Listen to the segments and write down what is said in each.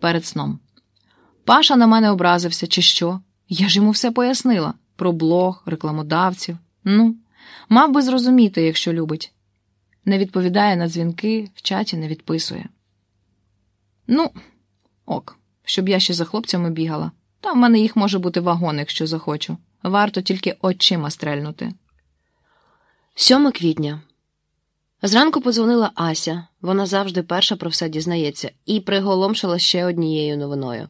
перед сном. Паша на мене образився, чи що? Я ж йому все пояснила про блог, рекламодавців. Ну, мав би зрозуміти, якщо любить. Не відповідає на дзвінки, в чаті не відписує. Ну, ок, щоб я ще за хлопцями бігала. Та в мене їх може бути вагон, якщо захочу. Варто тільки очима стрельнути. 7 квітня. Зранку подзвонила Ася, вона завжди перша про все дізнається, і приголомшила ще однією новиною.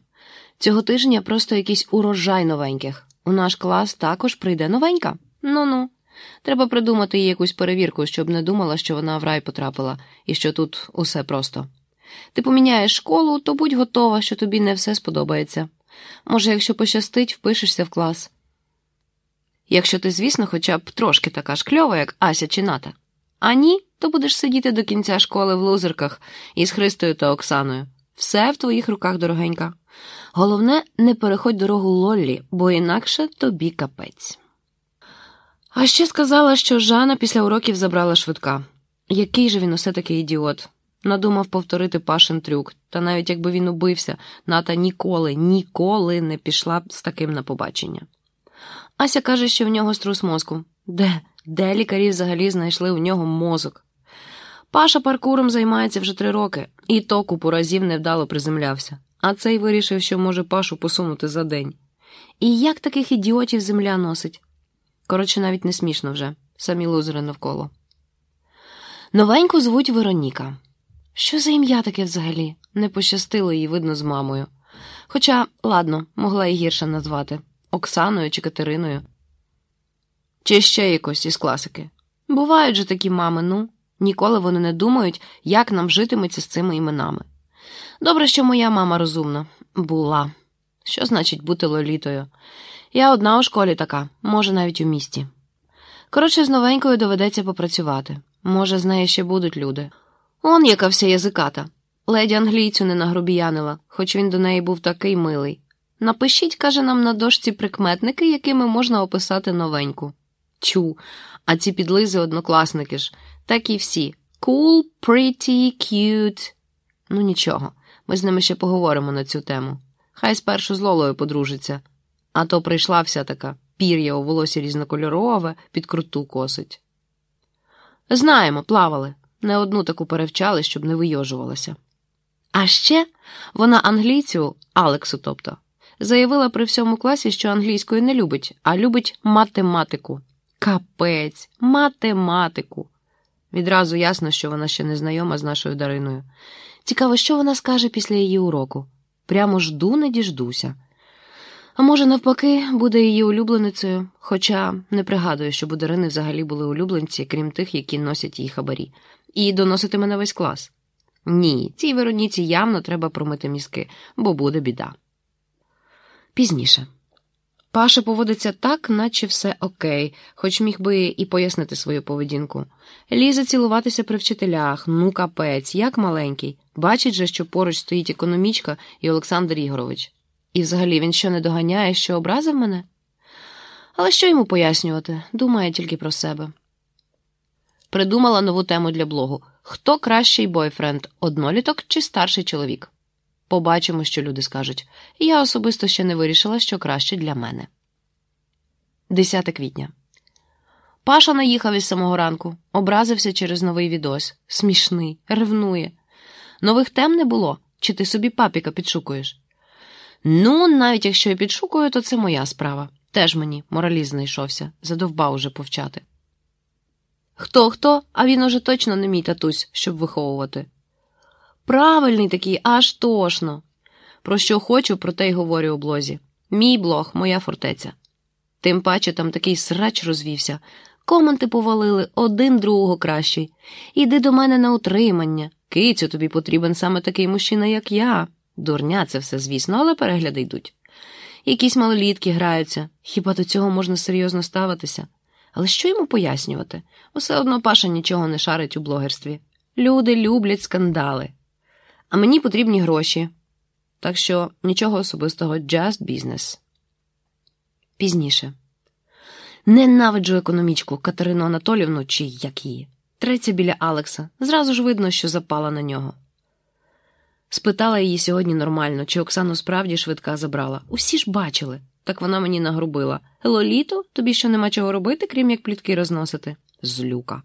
Цього тижня просто якийсь урожай новеньких. У наш клас також прийде новенька. Ну ну. Треба придумати їй якусь перевірку, щоб не думала, що вона в рай потрапила і що тут усе просто. Ти поміняєш школу, то будь готова, що тобі не все сподобається. Може, якщо пощастить, впишешся в клас. Якщо ти, звісно, хоча б трошки така ж кльова, як Ася чи Ната. А ні, то будеш сидіти до кінця школи в лузерках із Христою та Оксаною. Все в твоїх руках, дорогенька. Головне, не переходь дорогу Лоллі, бо інакше тобі капець. А ще сказала, що Жана після уроків забрала швидка. Який же він усе таки ідіот. Надумав повторити Пашин трюк, та навіть якби він убився, Ната ніколи, ніколи не пішла б з таким на побачення. Ася каже, що в нього струс мозку. Де? Де лікарі взагалі знайшли у нього мозок? Паша паркуром займається вже три роки, і то купу разів невдало приземлявся, а цей вирішив, що може Пашу посунути за день. І як таких ідіотів земля носить? Коротше, навіть не смішно вже, самі лузери навколо. Новеньку звуть Вероніка. Що за ім'я таке взагалі? Не пощастило їй, видно, з мамою. Хоча, ладно, могла і гірше назвати Оксаною чи Катериною. Чи ще якось із класики. Бувають же такі мами, ну, ніколи вони не думають, як нам житиметься з цими іменами. Добре, що моя мама розумна була. Що значить бути лолітою? Я одна у школі така, може, навіть у місті. Коротше, з новенькою доведеться попрацювати. Може, з нею ще будуть люди. Он яка вся язиката. Леді англійцю не нагрубіянила, хоч він до неї був такий милий. Напишіть, каже нам на дошці прикметники, якими можна описати новеньку. Чу, а ці підлизи однокласники ж, так і всі. Cool, pretty, cute. Ну нічого, ми з ними ще поговоримо на цю тему. Хай спершу з Лолою подружиться. А то прийшла вся така пір'я у волосі різнокольорове, під круту косить. Знаємо, плавали. Не одну таку перевчали, щоб не вийожувалася. А ще вона англійцю, Алексу, тобто, заявила при всьому класі, що англійської не любить, а любить математику. Капець, математику. Відразу ясно, що вона ще не знайома з нашою Дариною. Цікаво, що вона скаже після її уроку. Прямо жду, не діждуся. А може, навпаки, буде її улюбленицею, хоча не пригадую, щоб у Дарини взагалі були улюбленці, крім тих, які носять їй хабарі, і доноситиме на весь клас. Ні, цій Вероніці явно треба промити мізки, бо буде біда. Пізніше. Паша поводиться так, наче все окей, хоч міг би і пояснити свою поведінку. Лізе цілуватися при вчителях, ну капець, як маленький. Бачить же, що поруч стоїть економічка і Олександр Ігорович. І взагалі він що не доганяє, що образив мене? Але що йому пояснювати? Думає тільки про себе. Придумала нову тему для блогу: хто кращий бойфренд, одноліток чи старший чоловік? Побачимо, що люди скажуть. Я особисто ще не вирішила, що краще для мене. 10 квітня. Паша наїхав із самого ранку, образився через новий відос. Смішний, ревнує. Нових тем не було, чи ти собі папіка підшукуєш? Ну, навіть якщо я підшукую, то це моя справа. Теж мені мораліст знайшовся, задовбав уже повчати. Хто хто, а він уже точно не мій татусь, щоб виховувати. Правильний такий, аж тошно. Про що хочу, про те й говорю у блозі. Мій блог, моя фортеця. Тим паче там такий срач розвівся. Коменти повалили один другого кращий. Іди до мене на утримання. Кицю, тобі потрібен саме такий мужчина, як я. Дурня це все, звісно, але перегляди йдуть. Якісь малолітки граються, хіба до цього можна серйозно ставитися? Але що йому пояснювати? Усе одно Паша нічого не шарить у блогерстві. Люди люблять скандали. А мені потрібні гроші. Так що нічого особистого, just business. Пізніше. Ненавиджу економічку Катерину Анатолівну чи як її. Треться біля Алекса. Зразу ж видно, що запала на нього. Спитала її сьогодні нормально, чи Оксану справді швидка забрала. Усі ж бачили. Так вона мені нагрубила. Лоліто, тобі що нема чого робити, крім як плітки розносити? Злюка.